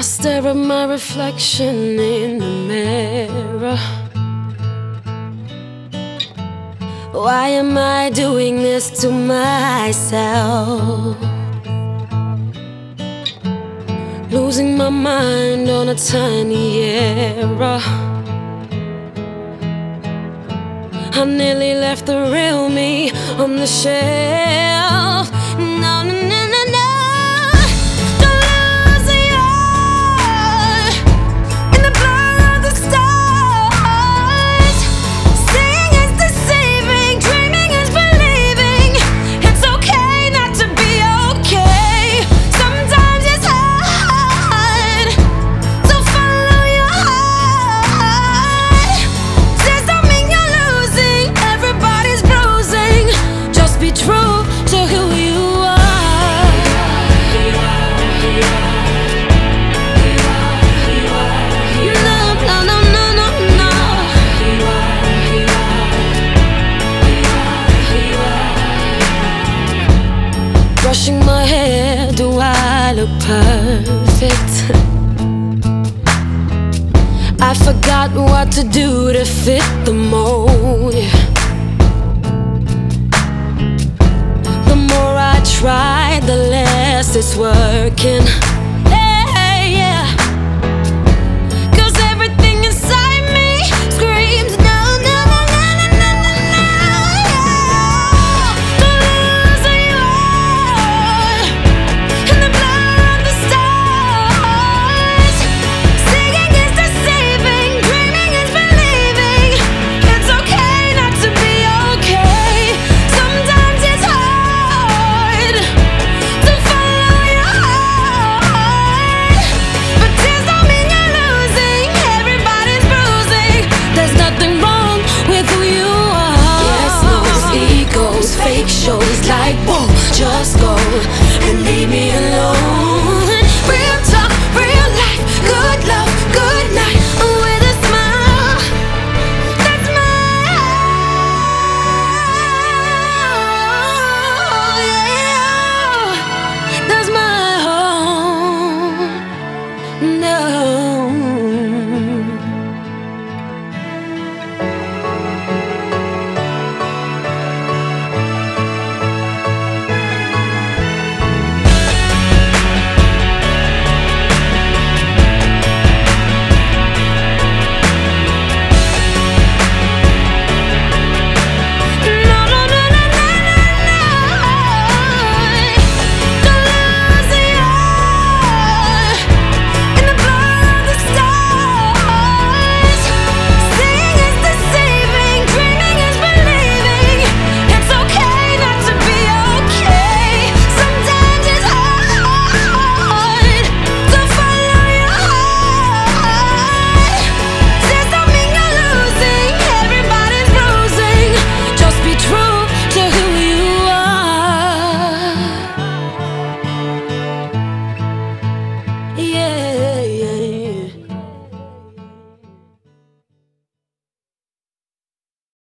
I stare at my reflection in the mirror. Why am I doing this to myself? Losing my mind on a tiny error. I nearly left the real me on the shelf. Now Yeah, do I look perfect? I forgot what to do to fit the mold. The more I try, the less it's working. like boom, just go. yeah.